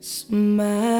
Smile.